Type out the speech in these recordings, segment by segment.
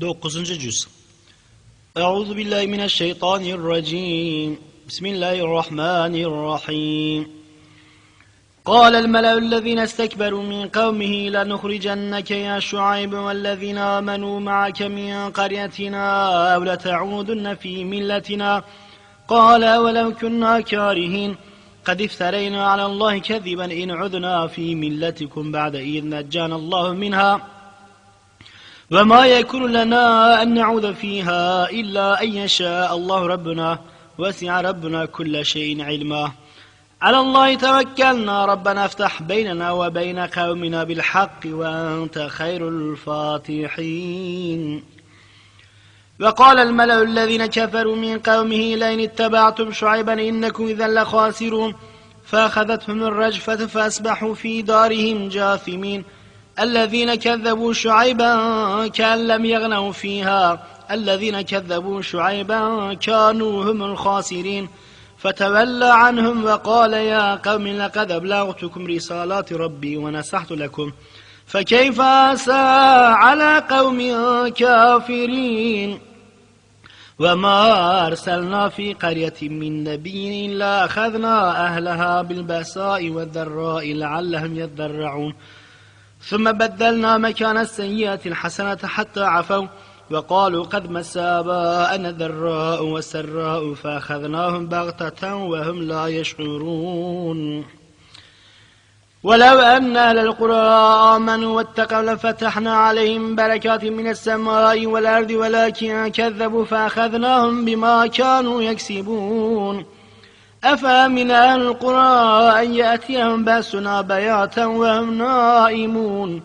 9. cüz. Euzu billahi mineşşeytanirracim. Bismillahirrahmanirrahim. قال الملأ الذين استكبروا من قومه لنخرجنك يا شعيب والذين آمنوا معك من قريتنا أو لتعودن في ملتنا. قال ولو كنا كارهين. قد افترينا على الله كذبا إن عذنا في ملتكم بعد إذ نجانا الله منها. وما يكون لنا أن نعوذ فيها إلا أن يشاء الله ربنا وسع ربنا كل شيء علما. على الله توكلنا. ربنا افتح بيننا وبين قومنا بالحق وأنت خير الفاتحين. وقال الملأ الذين كفروا من قومه لئن اتبعتم شعيبا إنكم إذا لخاسرون. فأخذتهم الرجفة فأصبحوا في دارهم جاثمين. الذين كذبوا شعيبا كأن لم يغنوا فيها. الذين كذبوا شعيبا كانوا هم الخاسرين. فتولى عنهم وقال يا قوم لقد أبلغتكم رسالات ربي ونصحت لكم. فكيف أسى على قوم كافرين؟ وما أرسلنا في قرية من نبي إلا أخذنا أهلها بالبأساء والذراء لعلهم يذرعون ثم بدلنا مكان السيئة الحسنة حتى عفوا وقالوا قد مس آباءنا الذراء والسراء فأخذناهم بغتة وهم لا يشعرون. ولو أن أهل القرى آمنوا واتقوا لفتحنا عليهم بركات من السماء والأرض ولكن كذبوا فأخذناهم بما كانوا يكسبون. أفأمن أهل القرى أن يأتيهم بأسنا بياتا وهم نائمون؟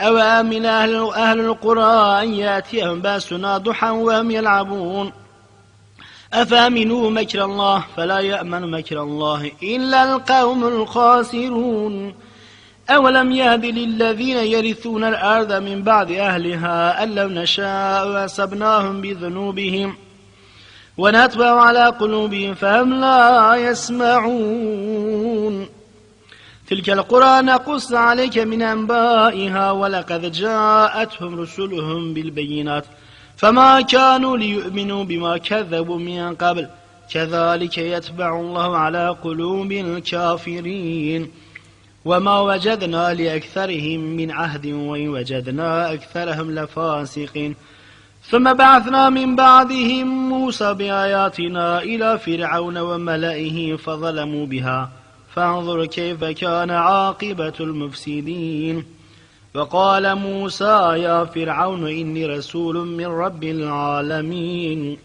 أو آمن أهل, أهل القرى أن يأتيهم بأسنا ضحى وهم يلعبون؟ أفأمنوا مكر الله فلا يأمن مكر الله إلا القوم الخاسرون؟ أولم يهد للذين يرثون الأرض من بعد أهلها أن لو نشاء أصبناهم بذنوبهم؟ ونتبع على قلوبهم فهم لا يسمعون. تلك القرى نقص عليك من أنبائها ولقد جاءتهم رسلهم بالبينات فما كانوا ليؤمنوا بما كذبوا من قبل. كذلك يتبع الله على قلوب الكافرين. وما وجدنا لأكثرهم من عهد وإن وجدنا أكثرهم لفاسقين. ثم بعثنا من بعدهم موسى بآياتنا إلى فرعون وملئه فظلموا بها. فانظر كيف كان عاقبة المفسدين. وقال موسى يا فرعون إني رسول من رب العالمين.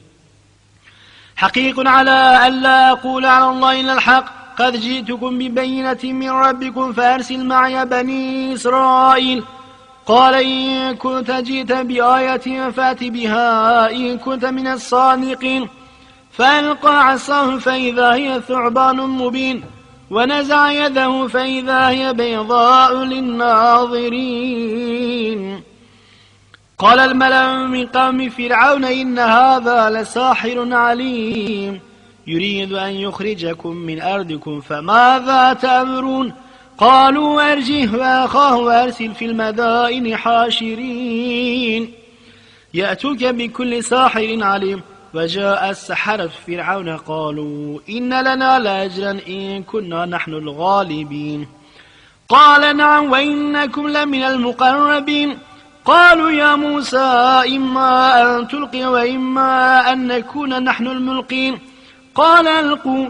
حقيق على أن لا أقول على الله إلا الحق. قد جئتكم ببينة من ربكم فأرسل معي بني إسرائيل. قال إن كنت جئت بآية فأت بها إن كنت من الصادقين. فألقى عصاه فإذا هي ثعبان مبين ونزع يده فإذا هي بيضاء للناظرين. قال الملأ من قوم فرعون إن هذا لساحر عليم. يريد أن يخرجكم من أرضكم فماذا تأمرون؟ قالوا أرجه وأخاه وأرسل في المدائن حاشرين. يأتوك بكل ساحر عليم. وجاء السحرة فرعون قالوا إن لنا لأجرا إن كنا نحن الغالبين. قال نعم وإنكم لمن المقربين. قالوا يا موسى إما أن تلقي وإما أن نكون نحن الملقين. قال ألقوا.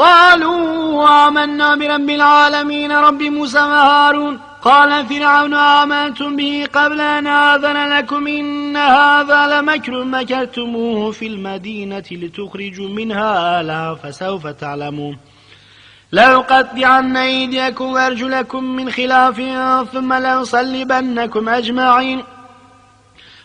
قالوا آمنا برب العالمين رب موسى وهارون قال فرعون آمنتم به قبل أن آذن لكم إن هذا لمكر مكرتموه في المدينة لتخرجوا منها أهلها فسوف تعلمون لأقطعن أيديكم وأرجلكم من خلاف ثم لأصلبنكم أجمعين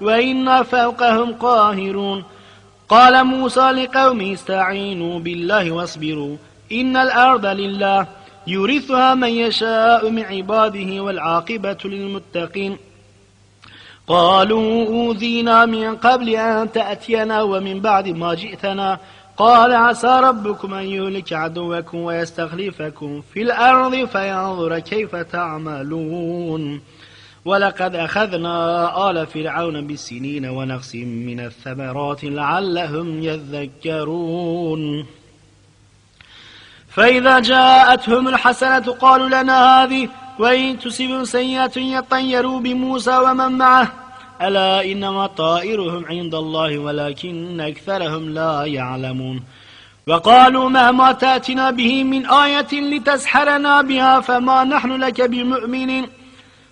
وإنا فوقهم قاهرون. قال موسى لقومه استعينوا بالله واصبروا إن الأرض لله يورثها من يشاء من عباده والعاقبة للمتقين. قالوا أوذينا من قبل أن تأتينا ومن بعد ما جئتنا. قال عسى ربكم أن يهلك عدوكم ويستخلفكم في الأرض فينظر كيف تعملون. ولقد أخذنا آل فرعون بالسنين ونقص من الثمرات لعلهم يذكرون. فإذا جاءتهم الحسنة قالوا لنا هذه وإن تصبهم سيئة يطيروا بموسى ومن معه. ألا إنما طائرهم عند الله ولكن أكثرهم لا يعلمون. وقالوا مهما تاتنا به من آية لتسحرنا بها فما نحن لك بمؤمنين.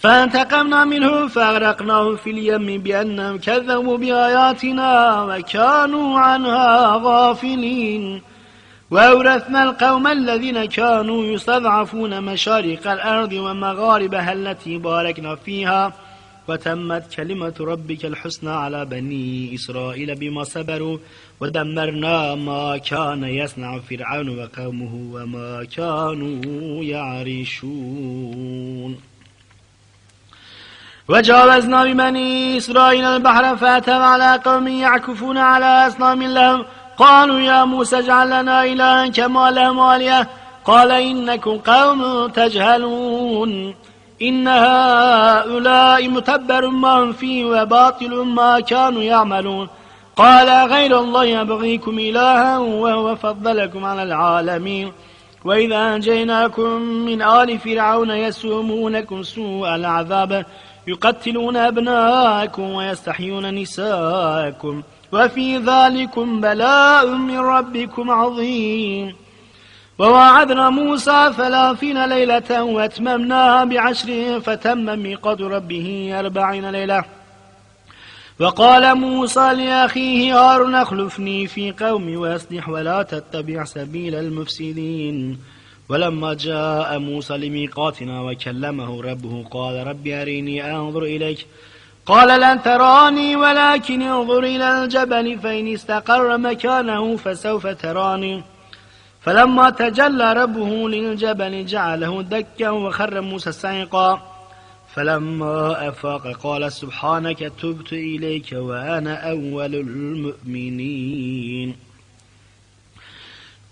فانتقمنا منهم فأغرقناهم في اليم بأنهم كذبوا بآياتنا وكانوا عنها غافلين. وأورثنا القوم الذين كانوا يستضعفون مشارق الأرض ومغاربها التي باركنا فيها. وتمت كلمة ربك الحسنى على بني إسرائيل بما صبروا. ودمرنا ما كان يصنع فرعون وقومه وما كانوا يعرشون. وجاوزنا ببني إسرائيل البحر فأتوا على قوم يعكفون على أصنام لهم. قالوا يا موسى اجعل لنا إلها كما لهم آلهة قال إنكم قوم تجهلون. إن هؤلاء متبر ما هم فيه وباطل ما كانوا يعملون. قال غير الله يبغيكم إلها وهو فضلكم على العالمين. وإذا أنجيناكم من آل فرعون يسومونكم سوء العذاب. يقتلون أبناءكم ويستحيون نساءكم. وفي ذلكم بلاء من ربكم عظيم. ووعدنا موسى ثلاثين ليلة واتممناها بعشر فتم ميقات ربه أربعين ليلة. وقال موسى لأخيه هارون اخلفني في قومي وأصلح ولا تتبع سبيل المفسدين. ولما جاء موسى لميقاتنا وكلمه ربه قال رب أريني أنظر إليك. قال لن تراني ولكن انظر إلى الجبل فإن استقر مكانه فسوف تراني. فلما تجلى ربه للجبل جعله دكا وخر موسى سعيقا فلما أفاق قال سبحانك تبت إليك وأنا أول المؤمنين.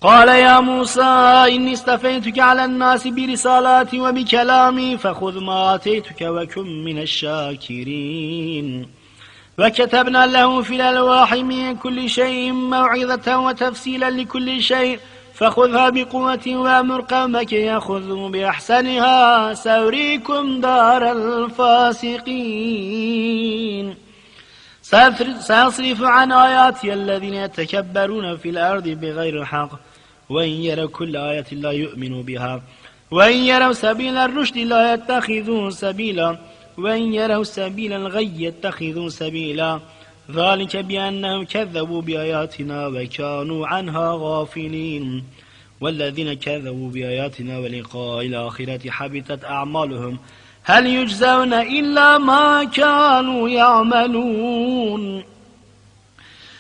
قال يا موسى إني استفيتك على الناس برسالاتي وبكلامي فخذ ما آتيتك وكن من الشاكرين. وكتبنا له في الألواح من كل شيء موعظة وتفصيلا لكل شيء فخذها بقوة وأمر قومك يأخذوا بأحسنها سأريكم دار الفاسقين. سأصرف عن آياتي الذين يتكبرون في الأرض بغير الحق. وإن يروا كل آية لا يؤمنوا بها. وإن يروا سبيل الرشد لا يتخذون سبيلا. وإن يروا سبيل الغي يتخذون سبيلا. ذلك بأنهم كذبوا بآياتنا وكانوا عنها غافلين. والذين كذبوا بآياتنا ولقاء الآخرة حبطت أعمالهم. هل يجزون إلا ما كانوا يعملون؟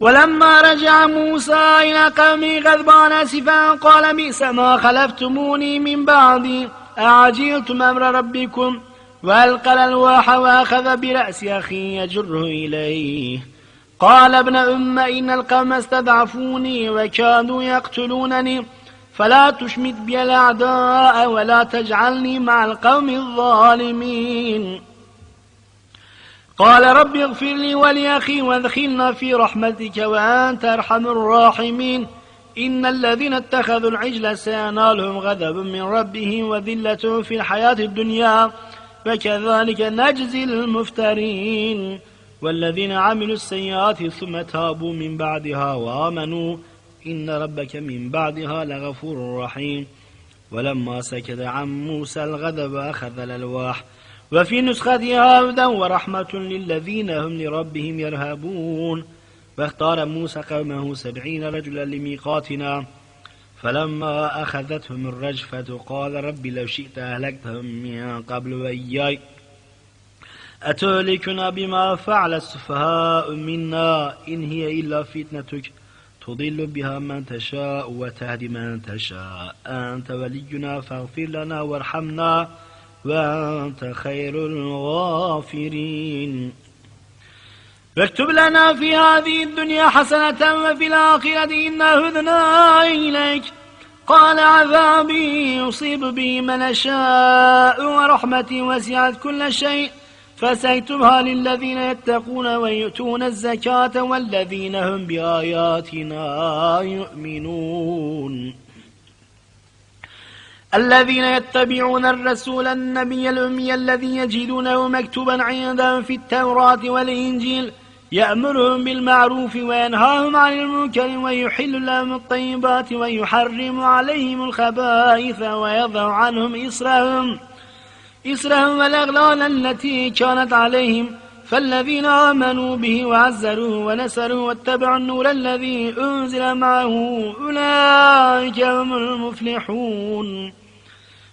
ولما رجع موسى إلى قومه غضبان أسفا قال بئس ما خلفتموني من بعدي أعجلتم أمر ربكم؟ وألقى الألواح وأخذ برأس أخي يجره إليه. قال ابن أم إن القوم استضعفوني وكادوا يقتلونني فلا تشمت بي الأعداء ولا تجعلني مع القوم الظالمين. قال رب اغفر لي ولأخي وادخلنا في رحمتك وأنت أرحم الراحمين. إن الذين اتخذوا العجل سينالهم غضب من ربهم وذلة في الحياة الدنيا فكذلك نجزي المفترين. والذين عملوا السيئات ثم تابوا من بعدها وآمنوا إن ربك من بعدها لغفور رحيم. ولما سكت عن موسى الغضب أخذ الألواح وفي نسختها هدى ورحمة للذين هم لربهم يرهبون. واختار موسى قومه سبعين رجلا لميقاتنا. فلما أخذتهم الرجفة قال رب لو شئت أهلكتهم من قبل وإياي. أتهلكنا بما فعل السفهاء منا إن هي إلا فتنتك. تضل بها من تشاء وتهدي من تشاء. أنت ولينا فاغفر لنا وارحمنا. وأنت خير الغافرين. واكتب لنا في هذه الدنيا حسنة وفي الآخرة إنا هدنا إليك. قال عذابي يصيب بي من أشاء ورحمتي وسعت كل شيء. فسيكتبها للذين يتقون ويؤتون الزكاة والذين هم بآياتنا يؤمنون. الذين يتبعون الرسول النبي الأمي الذي يجدونه مكتوبا عندهم في التوراة والإنجيل يأمرهم بالمعروف وينهاهم عن المنكر ويحل لهم الطيبات ويحرم عليهم الخبائث ويضع عنهم إصرهم إصرهم والأغلال التي كانت عليهم. فالذين آمنوا به وعزروه ونسروه واتبعوا النور الذي أنزل معه أولئك هم المفلحون.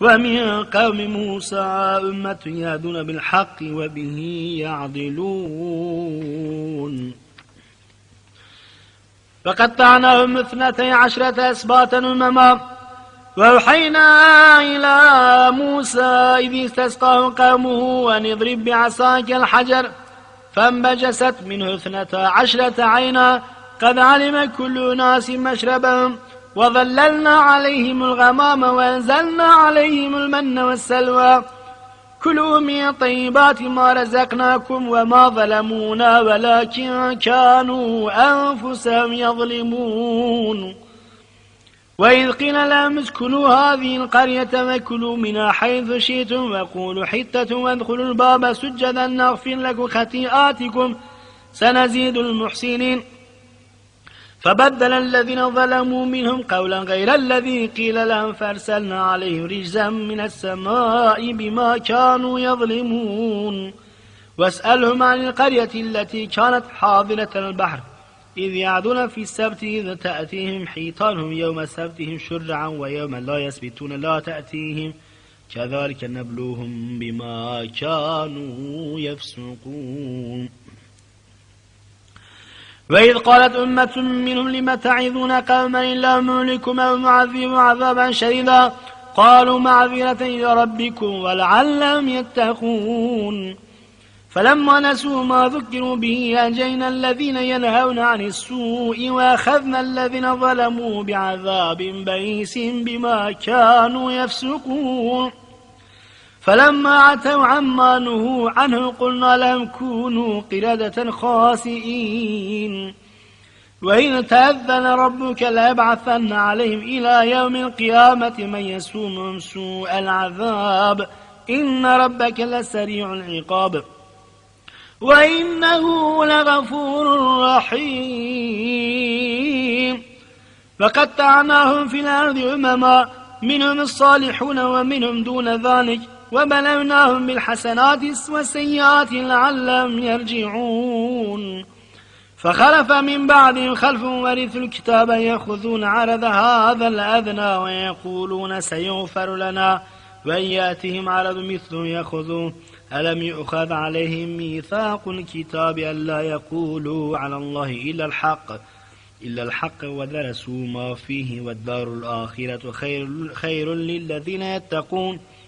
ومن قوم موسى أمة يهدون بالحق وبه يعدلون. فقطعناهم اثنتي عشرة أسباطا أمما. وأوحينا إلى موسى إذ استسقاه قومه أن اضرب بعصاك الحجر. فانبجست منه اثنتا عشرة عينا. قد علم كل ناس مشربهم. وظللنا عليهم الغمام وأنزلنا عليهم المن والسلوى. كلوا من طيبات ما رزقناكم وما ظلمونا ولكن كانوا أنفسهم يظلمون. وإذ قيل لهم اسكنوا هذه القرية وكلوا منها حيث شئتم وقولوا حتة وادخلوا الباب سجدا نغفر لكم خطيئاتكم. سنزيد المحسنين. فبدل الذين ظلموا منهم قولا غير الذي قيل لهم فأرسلنا عليهم رجزا من السماء بما كانوا يظلمون. واسألهم عن القرية التي كانت حاضرة البحر. إذ يعدون في السبت إذ تأتيهم حيطانهم يوم سبتهم شرعا ويوم لا يسبتون لا تأتيهم. كذلك نبلوهم بما كانوا يفسقون. وإذ قالت أمة منهم لم تعظون قوما إلا مهلكم أو معذب عذابا شديدا؟ قالوا معذرة إلى ربكم ولعلهم يتقون. فلما نسوا ما ذكروا به أنجينا الذين ينهون عن السوء وأخذنا الذين ظلموا بعذاب بئيس بما كانوا يفسقون. فلما عتوا عما نهوا عنه قلنا لهم كونوا قردة خاسئين. وإن تأذن ربك ليبعثن عليهم إلى يوم القيامة من يسومهم سوء العذاب. إن ربك لسريع العقاب. وإنه لغفور رحيم. فقطعناهم في الأرض أمما منهم الصالحون ومنهم دون ذلك. وبلوناهم بالحسنات والسيئات لعلهم يرجعون. فخلف من بعدهم خلف ورثوا الكتاب يأخذون عرض هذا الأدنى ويقولون سيغفر لنا وإن يأتهم عرض مثله يأخذون ألم يؤخذ عليهم ميثاق الكتاب ألا يقولوا على الله إلا الحق إلا الحق ودرسوا ما فيه والدار الآخرة خير, خير للذين يتقون.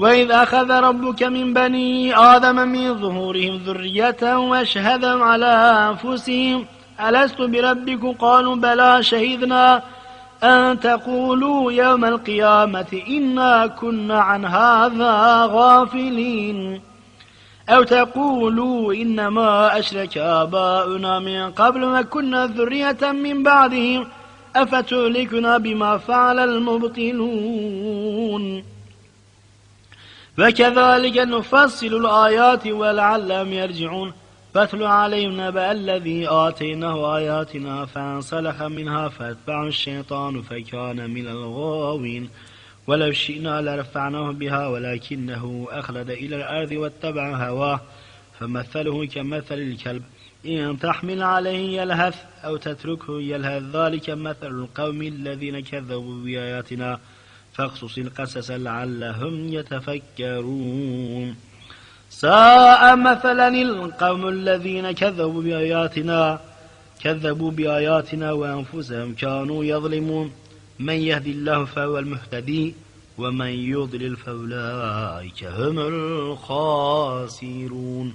وإذ أخذ ربك من بني آدم من ظهورهم ذرية واشهدهم على أنفسهم. ألست بربكم قالوا بلى شهدنا أن تقولوا يوم القيامة إنا كنا عن هذا غافلين. أو تقولوا إنما أشرك آباؤنا من قبل وكنا ذرية من بعدهم. أفتهلكنا بما فعل المبطلون. وكذلك نفصل الآيات ولعلهم يرجعون. فاتل عليهم نبأ الذي آتيناه آياتنا فانسلخ منها فاتبعه الشيطان فكان من الغاوين. ولو شئنا لرفعناه بها ولكنه أخلد إلى الأرض واتبع هواه. فمثله كمثل الكلب. إن تحمل عليه يلهث أو تتركه يلهث. ذلك مثل القوم الذين كذبوا بآياتنا. فاقصص القصص لعلهم يتفكرون. ساء مثلا القوم الذين كذبوا بآياتنا كذبوا بآياتنا وأنفسهم كانوا يظلمون. من يهدي الله فهو المهتدي ومن يضلل فأولئك هم الخاسرون.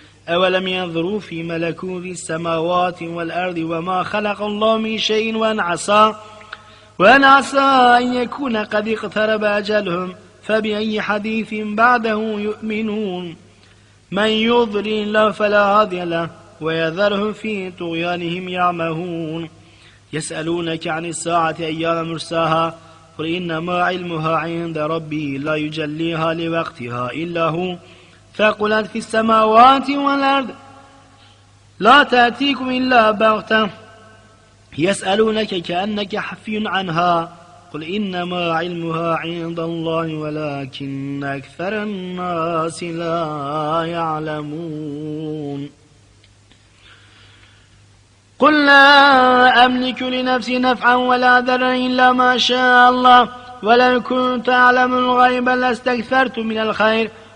أولم ينظروا في ملكوت السماوات والأرض وما خلق الله من شيء وأن عسى وأن عسى أن يكون قد اقترب أجلهم فبأي حديث بعده يؤمنون من يضلل الله فلا هادي له ويذرهم في طغيانهم يعمهون يسألونك عن الساعة أيام مرساها قل إنما علمها عند ربي لا يجليها لوقتها إلا هو فقلت في السماوات والأرض لا تأتيكم إلا بغتة. يسألونك كأنك حفي عنها. قل إنما علمها عند الله ولكن أكثر الناس لا يعلمون. قل لا أملك لنفسي نفعا ولا ذرا إلا ما شاء الله. ولو كنت أعلم الغيب لاستكثرت من الخير.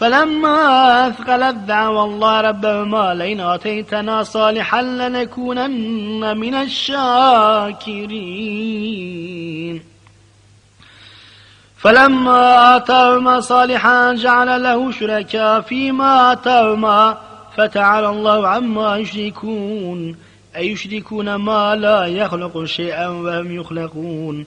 فلما أثقلت دعوى الله ربهما لئن آتيتنا صالحا لنكونن من الشاكرين. فلما آتاهما صالحا جعل له شركاء فيما آتاهما فتعالى الله عما يشركون. أي يشركون ما لا يخلق شيئا وهم يخلقون.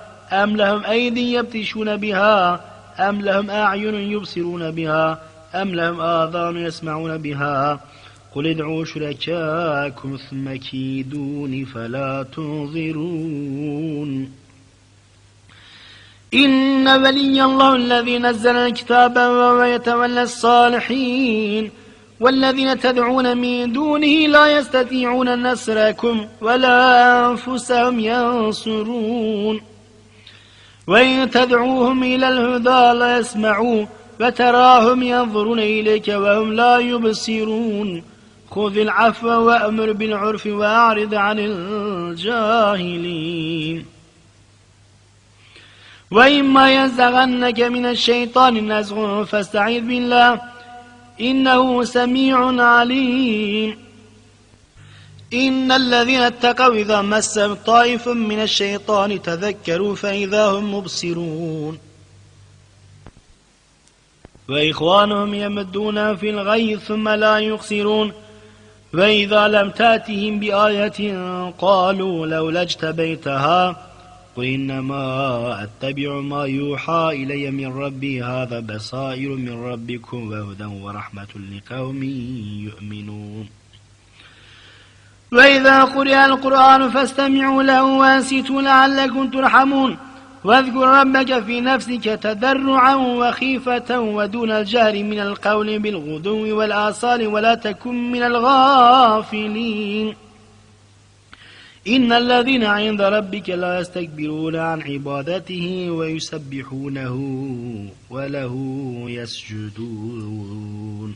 أم لهم أيدي يبتشون بها؟ أم لهم أعين يبصرون بها؟ أم لهم آذان يسمعون بها؟ قل ادعوا شركاءكم ثم كيدون فلا تنظرون. إن ولي الله الذي نزل الكتاب وهو يتولى الصالحين والذين تدعون من دونه لا يستطيعون نصركم ولا أنفسهم ينصرون. وإن تدعوهم إلى الهدى لا يسمعوا فتراهم ينظرون إليك وهم لا يبصرون. خذ العفو وأمر بالعرف وأعرض عن الجاهلين. وإما ينزغنك من الشيطان نزغ فاستعذ بالله إنه سميع عليم. إن الذين اتقوا إذا مسهم طائف من الشيطان تذكروا فإذا هم مبصرون. وإخوانهم يمدون في الغي ثم لا يقصرون وإذا لم تأتهم بآية قالوا لولا اجتبيتها قل إنما أتبع ما يوحى إلي من ربي هذا بصائر من ربكم وهدى ورحمة لقوم يؤمنون. وإذا قرئ القرآن فاستمعوا له وانسيتوا لعلكم ترحمون. واذكر ربك في نفسك تدرعا وخيفة ودون الجهر من القول بالغدو والآصال ولا تكن من الغافلين. إن الذين عند ربك لا يستكبرون عن عبادته ويسبحونه وله يسجدون.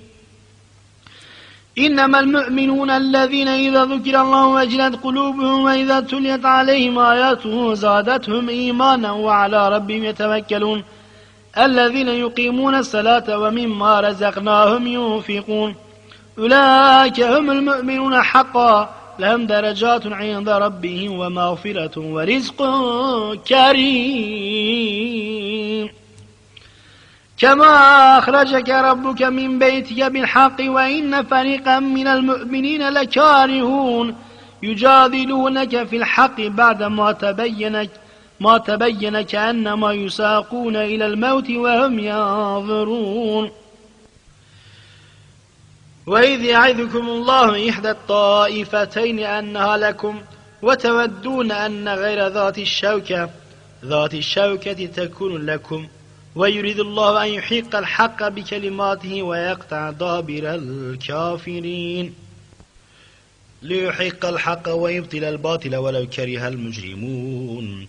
إنما المؤمنون الذين إذا ذكر الله وجلت قلوبهم وإذا تليت عليهم آياته زادتهم إيمانا وعلى ربهم يتوكلون. الذين يقيمون الصلاة ومما رزقناهم ينفقون. أولئك هم المؤمنون حقا. لهم درجات عند ربهم ومغفرة ورزق كريم. كما أخرجك ربك من بيتك بالحق وإن فريقا من المؤمنين لكارهون يجادلونك في الحق بعدما تبين ما تبين كأنما يساقون إلى الموت وهم ينظرون. وإذ يعذكم الله إحدى الطائفتين أنها لكم وتودون أن غير ذات الشوكة ذات الشوكة تكون لكم. ويريد الله أن يحق الحق بكلماته ويقطع دابر الكافرين. ليحق الحق ويبطل الباطل ولو كره المجرمون.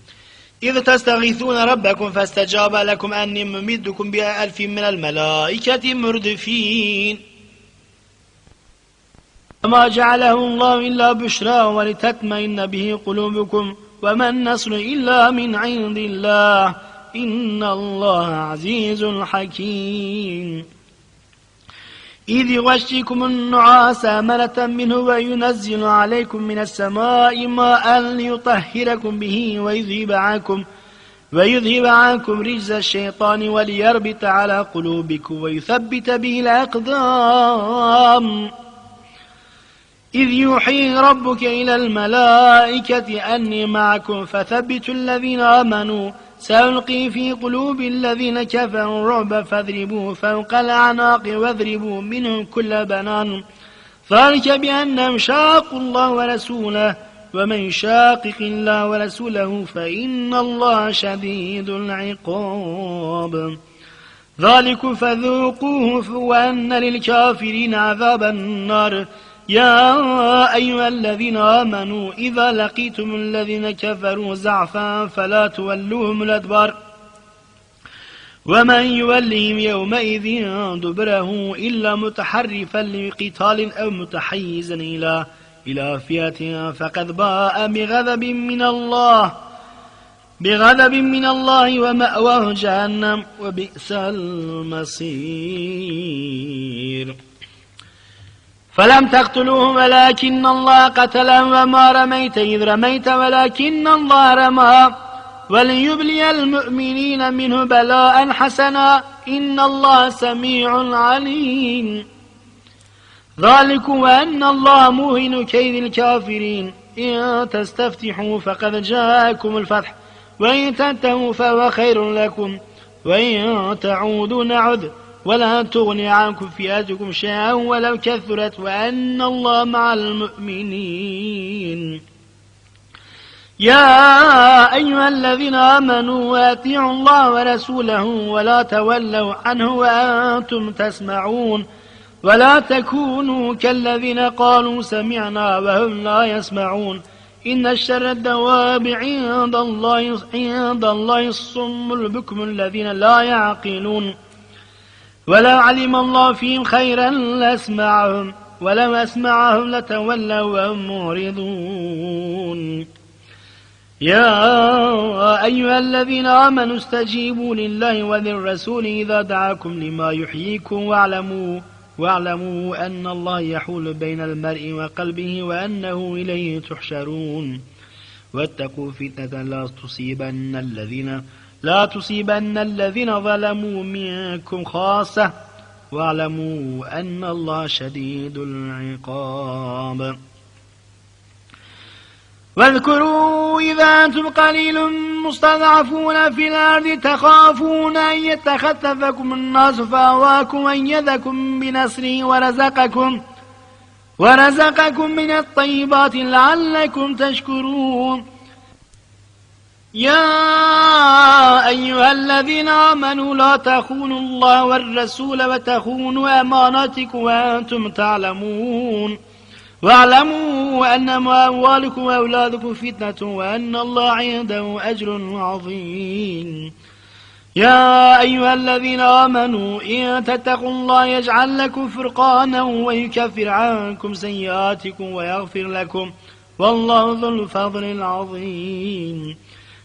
إذ تستغيثون ربكم فاستجاب لكم أني ممدكم بألف من الملائكة مردفين. وما جعله الله إلا بشرى ولتطمئن به قلوبكم وما النصر إلا من عند الله. إن الله عزيز حكيم. إذ يغشيكم النعاس أمنة منه وينزل عليكم من السماء ماء ليطهركم به ويذهب عنكم ويذهب عنكم رجز الشيطان وليربط على قلوبكم ويثبت به الأقدام. إذ يوحي ربك إلى الملائكة أني معكم فثبتوا الذين آمنوا سألقي في قلوب الذين كفروا الرعب فاضربوا فوق الأعناق واضربوا منهم كل بنان. ذلك بأنهم شاقوا الله ورسوله ومن شاقق الله ورسوله فإن الله شديد العقاب. ذلك فذوقوه وأن للكافرين عذاب النار. يا أيها الذين آمنوا إذا لقيتم الذين كفروا زعفا فلا تولوهم الأدبار ومن يولهم يومئذ دبره إلا متحرفا لقتال أو متحيزا إلى إلى فئة فقد باء بغضب من الله بغضب من الله ومأواه جهنم وبئس المصير فلم تقتلوه ولكن الله قتلهم. وما رميت إذ رميت ولكن الله رمى. وليبلي المؤمنين منه بلاء حسنا. إن الله سميع عليم. ذلك وأن الله موهن كيد الكافرين. إن تستفتحوا فقد جاءكم الفتح. وإن تنتهوا فهو خير لكم. وإن تعودوا نعد. ولا تغني عنكم فئاتكم شيئا ولو كثرت وأن الله مع المؤمنين. يا أيها الذين آمنوا واتعوا الله ورسوله ولا تولوا عنه وأنتم تسمعون. ولا تكونوا كالذين قالوا سمعنا وهم لا يسمعون. إن الشر الدواب عند الله عند الله الصم البكم الذين لا يعقلون. ولو علم الله فيهم خيرا لأسمعهم ولو أسمعهم لتولوا وهم معرضون. يا أيها الذين آمنوا استجيبوا لله وللرسول إذا دعاكم لما يحييكم واعلموا واعلموا أن الله يحول بين المرء وقلبه وأنه إليه تحشرون. واتقوا فتنة لا تصيبن الذين لا تصيبن الذين ظلموا منكم خاصة واعلموا أن الله شديد العقاب. واذكروا إذا أنتم قليل مستضعفون في الأرض تخافون أن يتخطفكم الناس فأواكم وأيدكم بنصره ورزقكم ورزقكم من الطيبات لعلكم تشكرون. يا أيها الذين آمنوا لا تخونوا الله والرسول وتخونوا أماناتكم وأنتم تعلمون. واعلموا أنما أموالكم وأولادكم فتنة وأن الله عنده أجر عظيم. يا أيها الذين آمنوا إن تتقوا الله يجعل لكم فرقانا ويكفر عنكم سيئاتكم ويغفر لكم. والله ذو الفضل العظيم.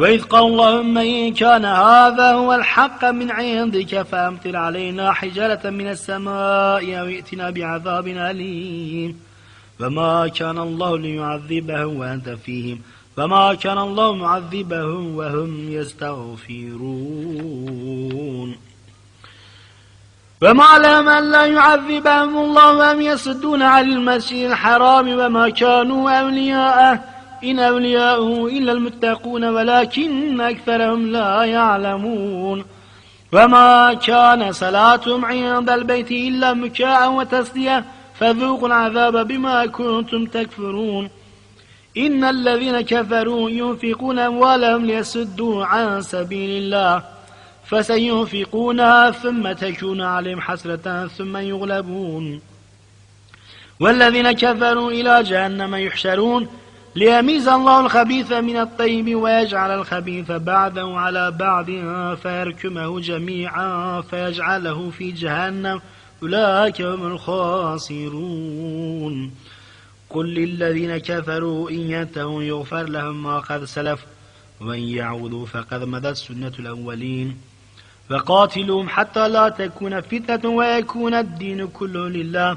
وإذ قال اللهم إن كان هذا هو الحق من عندك فأمطر علينا حجارة من السماء أو ائتنا بعذاب أليم. وما كان الله ليعذبهم وأنت فيهم. فما كان الله معذبهم وهم يستغفرون. وما لهم أن لا يعذبهم الله وهم يصدون عن المسجد الحرام وما كانوا أولياءه. إن أولياءه إلا المتقون ولكن أكثرهم لا يعلمون. وما كان صلاتهم عند البيت إلا مكاء وتسلية فذوقوا العذاب بما كنتم تكفرون. إن الذين كفروا ينفقون أموالهم ليسدوا عن سبيل الله فسينفقونها ثم تكون عليهم حسرة ثم يغلبون. والذين كفروا إلى جهنم يحشرون ليميز الله الخبيث من الطيب ويجعل الخبيث بعده على بعض فيركمه جميعا فيجعله في جهنم. أولئك هم الخاسرون. قل للذين كفروا إن ينتهوا يغفر لهم ما قد سلف ومن يعوذوا فقد مدت سنة الأولين. فقاتلوهم حتى لا تكون فتنة ويكون الدين كله لله.